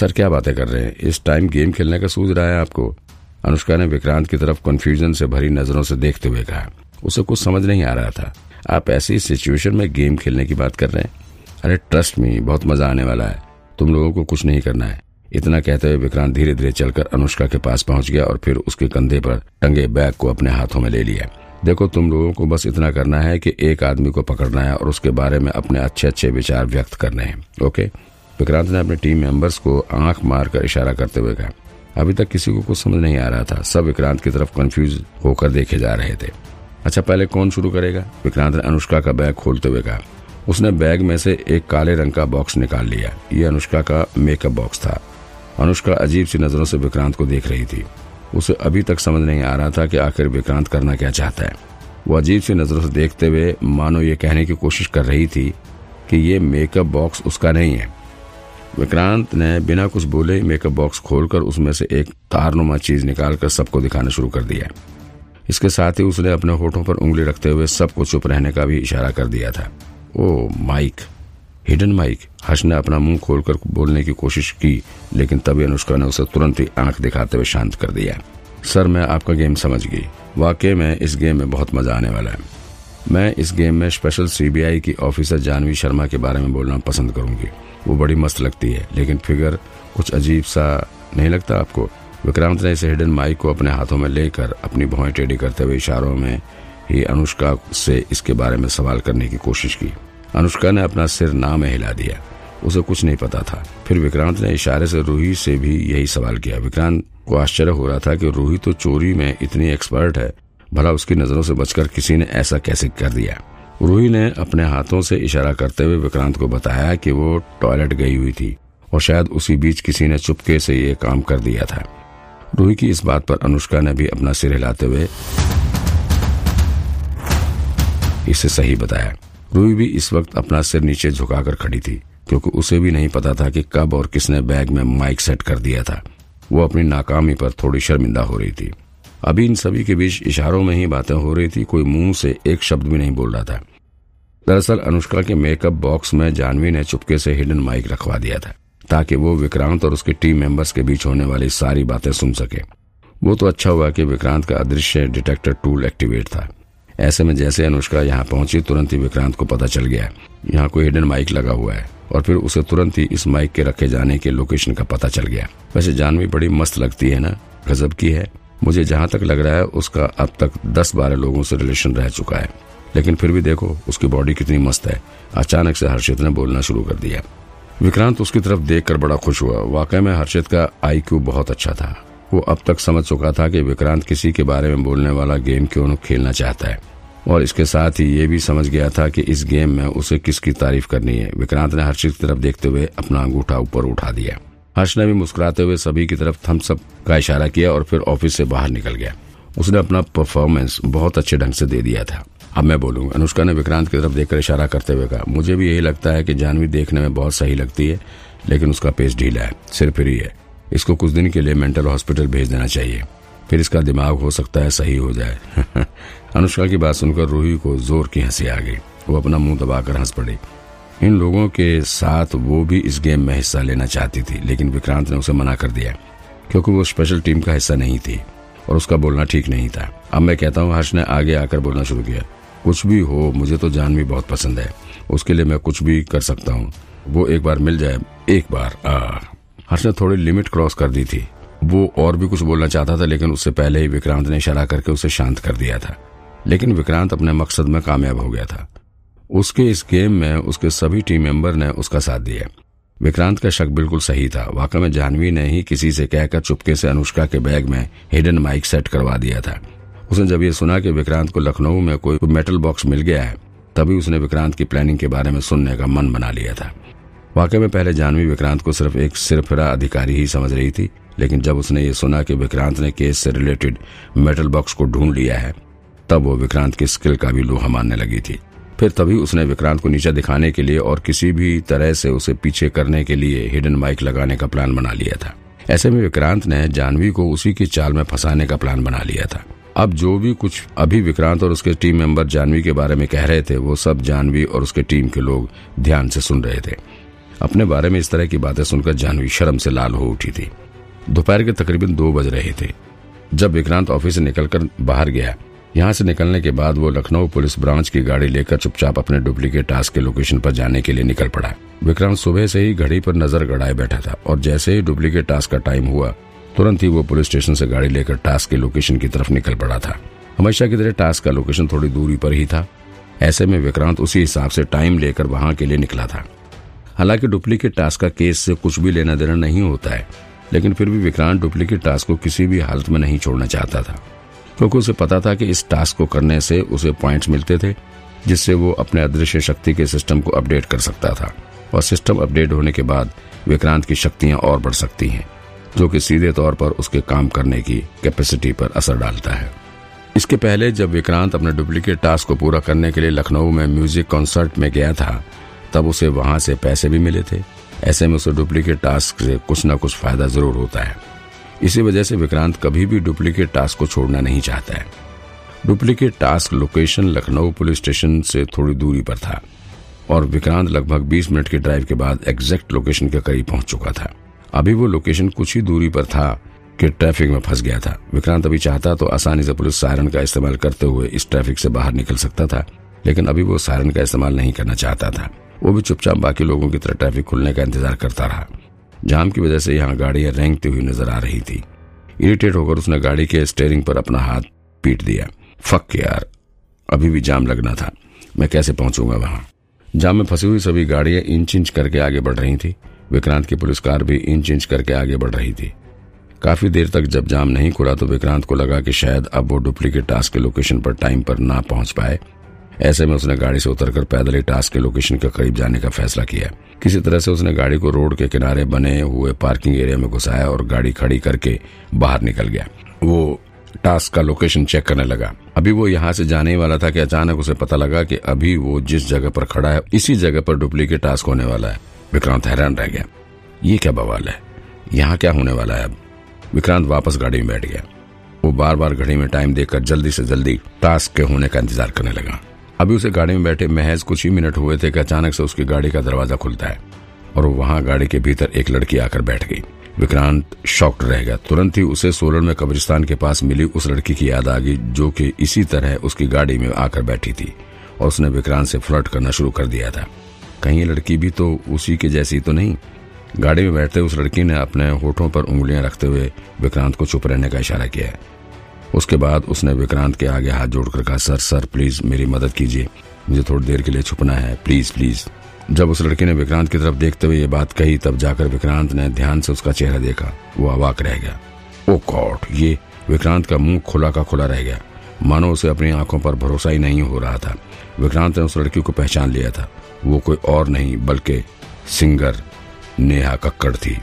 Sir, क्या बातें कर रहे हैं? इस टाइम गेम खेलने का सूझ रहा है आपको? अनुष्का ने विक्रांत की तरफ़ कंफ्यूजन से भरी नज़रों से देखते हुए कहा। उसे कुछ समझ नहीं आ रहा था। आप ऐसी सिचुएशन में गेम खेलने की बात कर रहे हैं? अरे ट्रस्ट में बहुत मज़ा आने वाला है। तुम लोगों को कुछ नहीं करना है। इतना कहते हुए विक्रांत धीरे धीरे चलकर अनुष्का के पास पहुँच गया और फिर उसके कंधे पर टंगे बैग को अपने हाथों में ले लिया। देखो, तुम लोगों को बस इतना करना है कि एक आदमी को पकड़ना है और उसके बारे में अपने अच्छे अच्छे विचार व्यक्त करने हैं, ओके? विक्रांत ने अपने टीम मेंबर्स को आँख मारकर इशारा करते हुए कहा, अभी तक किसी को कुछ समझ नहीं आ रहा था। सब विक्रांत की तरफ़ कंफ्यूज होकर देखे जा रहे थे। अच्छा पहले कौन शुरू करेगा? विक्रांत ने अनुष्का का बैग खोलते हुए कहा, उसने बैग में से एक काले रंग का बॉक्स निकाल लिया। ये अनुष्का का मेकअप बॉक्स था। अनुष्का अजीब सी नज़रों से विक्रांत को देख रही थी। उसे अभी तक समझ नहीं आ रहा था कि आखिर विक्रांत करना क्या चाहता है। वो अजीब सी नज़रों से देखते हुए, मानो ये कहने की कोशिश कर रही थी कि ये मेकअप बॉक्स उसका नहीं है। विक्रांत ने बिना कुछ बोले मेकअप बॉक्स खोलकर उसमें से एक तारनुमा चीज़ निकालकर सबको दिखाना शुरू कर दिया। इसके साथ ही उसने अपने होठों पर उंगली रखते हुए सबको चुप रहने का भी इशारा कर दिया था। ओ, माइक, हिडन माइक, हर्ष ने अपना मुँह खोलकर बोलने की कोशिश की, लेकिन तभी अनुष्का ने उसे तुरंत ही आँख दिखाते हुए शांत कर दिया। सर, मैं आपका गेम समझ गई। वाकई में इस गेम में बहुत मज़ा आने वाला है। मैं इस गेम में स्पेशल सीबीआई की ऑफिसर जानवी शर्मा के बारे में बोलना पसंद करूँगी। वो बड़ी मस्त लगती है। लेकिन फिगर कुछ अजीब सा नहीं लगता आपको? विक्रांत ने इस हिडन माइक को अपने हाथों में लेकर अपनी भौएँ टेढ़ी करते हुए इशारों में ही अनुष्का से इसके बारे में सवाल करने की कोशिश की। अनुष्का ने अपना सिर ना में हिला दिया। उसे कुछ नहीं पता था। फिर विक्रांत ने इशारे से रूही से भी यही सवाल किया। विक्रांत को आश्चर्य हो रहा था कि रूही तो चोरी में इतनी एक्सपर्ट है। भला उसकी नज़रों से बचकर किसी ने ऐसा कैसे कर दिया? रूही ने अपने हाथों से इशारा करते हुए विक्रांत को बताया कि वो टॉयलेट गई हुई थी और शायद उसी बीच किसी ने चुपके से ये काम कर दिया था। रूही की इस बात पर अनुष्का ने भी अपना सिर हिलाते हुए इसे सही बताया। रूही भी इस वक्त अपना सिर नीचे झुकाकर खड़ी थी, क्योंकि उसे भी नहीं पता था कि कब और किसने बैग में माइक सेट कर दिया था। वो अपनी नाकामी पर थोड़ी शर्मिंदा हो रही थी। अभी इन सभी के बीच इशारों में ही बातें हो रही थी, कोई मुँह से एक शब्द भी नहीं बोल रहा था। दरअसल अनुष्का के मेकअप बॉक्स में जानवी ने चुपके से हिडन माइक रखवा दिया था, ताकि वो विक्रांत और उसके टीम मेंबर्स के बीच होने वाली सारी बातें सुन सके। वो तो अच्छा हुआ कि विक्रांत का अदृश्य डिटेक्टर टूल एक्टिवेट था। ऐसे में जैसे अनुष्का यहाँ पहुँची, तुरंत ही विक्रांत को पता चल गया। यहाँ कोई हिडन माइक लगा हुआ है, और फिर उसे तुरंत ही इस माइक के रखे जाने के लोकेशन का पता चल गया। वैसे जानवी बड़ी मस्त लगती है ना? गजब की है। मुझे जहाँ तक लग रहा है, उसका अब तक दस बारह लोगों से रिलेशन रह चुका है। लेकिन फिर भी देखो, उसकी बॉडी कितनी मस्त है। अचानक से हर्षित ने बोलना शुरू कर दिया। विक्रांत उसकी तरफ़ देखकर बड़ा खुश हुआ। वाकई में हर्षित का आईक्यू बहुत अच्छा था। वो अब तक समझ चुका था कि विक्रांत किसी के बारे में बोलने वाला गेम क्यों खेलना चाहता है। और इसके साथ ही ये भी समझ गया था कि इस गेम में उसे किसकी तारीफ़ करनी है। विक्रांत ने हर्षित की तरफ़ देखते हुए अपना अंगूठा ऊपर उठा दिया। हर्ष ने भी मुस्कुराते हुए सभी की तरफ़ थम्स अप का इशारा किया और फिर ऑफ़िस से बाहर निकल गया। उसने अपना परफॉर्मेंस बहुत अच्छे ढंग से दे दिया था। अब मैं बोलूँगा। अनुष्का ने विक्रांत की तरफ़ देखकर इशारा करते हुए कहा, मुझे भी यही लगता है कि जानवी देखने में बहुत सही लगती है, लेकिन उसका पेस ढीला है, सिर फ्री है। इसको कुछ दिन के लिए मेंटल हॉस्पिटल भेज देना चाहिए। फिर इसका दिमाग हो सकता है सही हो जाए। अनुष्का की बात सुनकर रूही को ज़ोर की हँसी आ गई। वो अपना मुँह दबाकर हंस पड़ी। इन लोगों के साथ वो भी इस गेम में हिस्सा लेना चाहती थी, लेकिन विक्रांत ने उसे मना कर दिया, क्योंकि वो स्पेशल टीम का हिस्सा नहीं थी, और उसका बोलना ठीक नहीं था। अब मैं कहता हूँ, हर्ष ने आगे आकर बोलना शुरू किया। कुछ भी हो, मुझे तो जानवी बहुत पसंद है। उसके लिए मैं कुछ भी कर सकता हूँ। वो एक बार मिल जाए, एक बार हर्ष ने थोड़ी लिमिट क्रॉस कर दी थी। वो और भी कुछ बोलना चाहता था, लेकिन उससे पहले ही विक्रांत ने इशारा करके उसे शांत कर दिया था। लेकिन विक्रांत अपने मकसद में कामयाब हो गया था। उसके इस गेम में उसके सभी टीम मेंबर ने उसका साथ दिया। विक्रांत का शक बिल्कुल सही था। वाकई में जानवी ने ही किसी से कहकर चुपके से अनुष्का के बैग में हिडन माइक सेट करवा दिया था। उसने जब ये सुना कि विक्रांत को लखनऊ में कोई मेटल बॉक्स मिल गया है, तभी उसने विक्रांत की प्लानिंग के बारे में सुनने का मन बना लिया था। वाकई में पहले जानवी विक्रांत को सिर्फ़ एक सिरफिरा अधिकारी ही समझ रही थी, लेकिन जब उसने ये सुना कि विक्रांत ने केस से रिलेटेड मेटल बॉक्स को ढूंढ लिया है, तब वो विक्रांत की स्किल का भी लोहा मानने लगी थी। फिर तभी उसने विक्रांत को नीचे दिखाने के लिए और किसी भी तरह से उसे पीछे करने के लिए हिडन माइक लगाने का प्लान बना लिया था। ऐसे में विक्रांत ने जानवी को उसी की चाल में फंसाने का प्लान बना लिया था। अब जो भी कुछ अभी विक्रांत और उसके टीम मेंबर जानवी के बारे में कह रहे थे, वो सब जानवी और उसके टीम के लोग ध्यान से सुन रहे थे। अपने बारे में इस तरह की बातें सुनकर जानवी शर्म से लाल हो उठी थी। दोपहर के तकरीबन दो बज रहे थे। जब विक्रांत ऑफ़िस से निकलकर बाहर गया, यहाँ से निकलने के बाद वो लखनऊ पुलिस ब्रांच की गाड़ी लेकर चुपचाप अपने डुप्लीकेट टास्क के लोकेशन पर जाने के लिए निकल पड़ा। विक्रांत सुबह से ही घड़ी पर नज़र गड़ाए बैठा था और जैसे ही डुप्लीकेट टास्क का टाइम हुआ तुरंत ही वो पुलिस स्टेशन से गाड़ी लेकर टास्क के लोकेशन की तरफ़ निकल पड़ा था। हमेशा की तरह टास्क का लोकेशन थोड़ी दूरी पर ही था। ऐसे में विक्रांत उसी हिसाब से टाइम लेकर वहाँ के लिए निकला था। हालाँकि डुप्लीकेट टास्क का केस से कुछ भी लेना देना नहीं होता है, लेकिन फिर भी विक्रांत डुप्लीकेट टास्क को किसी भी हालत में नहीं छोड़ना चाहता था। क्योंकि उसे पता था कि इस टास्क को करने से उसे पॉइंट्स मिलते थे, जिससे वो अपने अदृश्य शक्ति के सिस्टम को अपडेट कर सकता था। और सिस्टम अपडेट होने के बाद विक्रांत की शक्तियाँ और बढ़ सकती हैं। जो कि सीधे तौर पर उसके काम करने की कैपेसिटी पर असर डालता है। इसके पहले जब विक्रांत अपने डुप्लीकेट टास्क को पूरा करने के लिए लखनऊ में म्यूज़िक कॉन्सर्ट में गया था, तब उसे वहाँ से पैसे भी मिले थे। ऐसे में उसे डुप्लीकेट टास्क से कुछ न कुछ फ़ायदा ज़रूर होता है। इसी वजह से विक्रांत कभी भी डुप्लीकेट टास्क को छोड़ना नहीं चाहता है। Duplicate task location Lucknow police station से थोड़ी दूरी पर था और विक्रांत लगभग 20 मिनट के ड्राइव के बाद एग्जैक्ट लोकेशन के करीब पहुँच चुका था। अभी वो लोकेशन कुछ ही दूरी पर था कि ट्रैफ़िक में फंस गया था। विक्रांत अभी चाहता तो आसानी से पुलिस सायरन का इस्तेमाल करते हुए इस ट्रैफ़िक से बाहर निकल सकता था, लेकिन अभी वो सायरन का इस्तेमाल नहीं करना चाहता था। वो भी चुपचाप बाकी लोगों की तरह ट्रैफ़िक खुलने का इंतज़ार करता रहा। जाम की वजह से यहाँ गाड़ियाँ रेंगती हुई नज़र आ रही थी। इरिटेट होकर उसने गाड़ी के स्टेयरिंग पर अपना हाथ पीट दिया। फक यार, अभी भी जाम लगना था। मैं कैसे पहुंचूँगा वहाँ? जाम में फंसी हुई सभी गाड़ियाँ इंच इंच करके आगे बढ़ रही थी। विक्रांत की पुलिस कार भी इंच इंच करके आगे बढ़ रही थी। काफ़ी देर तक जब जाम नहीं खुला तो विक्रांत को लगा कि शायद अब वो डुप्लीकेट टास्क के लोकेशन पर टाइम पर ना पहुँच पाए। ऐसे में उसने गाड़ी से उतरकर पैदल ही टास्क के लोकेशन के करीब जाने का फैसला किया। किसी तरह से उसने गाड़ी को रोड के किनारे बने हुए पार्किंग एरिया में घुसाया और गाड़ी खड़ी करके बाहर निकल गया। वो टास्क का लोकेशन चेक करने लगा। अभी वो यहाँ से जाने वाला था कि अचानक उसे पता लगा कि अभी वो जिस जगह पर खड़ा है इसी जगह पर डुप्लीकेट टास्क होने वाला है। विक्रांत हैरान रह गया। ये क्या बवाल है? यहाँ क्या होने वाला है अब? विक्रांत वापस गाड़ी में बैठ गया। वो बार बार घड़ी में टाइम देखकर जल्दी से जल्दी टास्क के होने का इंतज़ार करने लगा। अभी उसे गाड़ी में बैठे महज कुछ ही मिनट हुए थे कि अचानक से उसकी गाड़ी का दरवाज़ा खुलता है और वहाँ गाड़ी के भीतर एक लड़की आकर बैठ गई। विक्रांत शॉक्ड रह गया। तुरंत ही उसे सोलन में कब्रिस्तान के पास मिली उस लड़की की याद आ गई, जो कि इसी तरह उसकी गाड़ी में आकर बैठी थी और उसने विक्रांत से फ्लर्ट करना शुरू कर दिया था। कहीं लड़की भी तो उसी के जैसी तो नहीं। गाड़ी में बैठते उस लड़की ने अपने होठों पर उंगलियाँ रखते हुए विक्रांत को चुप रहने का इशारा किया। उसके बाद उसने विक्रांत के आगे हाथ जोड़कर कहा, सर सर, प्लीज़ मेरी मदद कीजिए। मुझे थोड़ी देर के लिए छुपना है। Please please. जब उस लड़की ने विक्रांत की तरफ़ देखते हुए ये बात कही, तब जाकर विक्रांत ने ध्यान से उसका चेहरा देखा। वो अवाक रह गया। ओ गॉड, ये विक्रांत का मुँह खुला का खुला रह गया। मानो उसे अपनी आँखों पर भरोसा ही नहीं हो रहा था। विक्रांत ने उस लड़की को पहचान लिया था। वो कोई और नहीं, बल्कि सिंगर नेहा कक्कड़ थी।